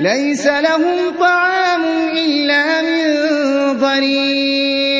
لَيْسَ لَهُمْ طَعَامٌ إِلَّا مِن ضَرِيعٍ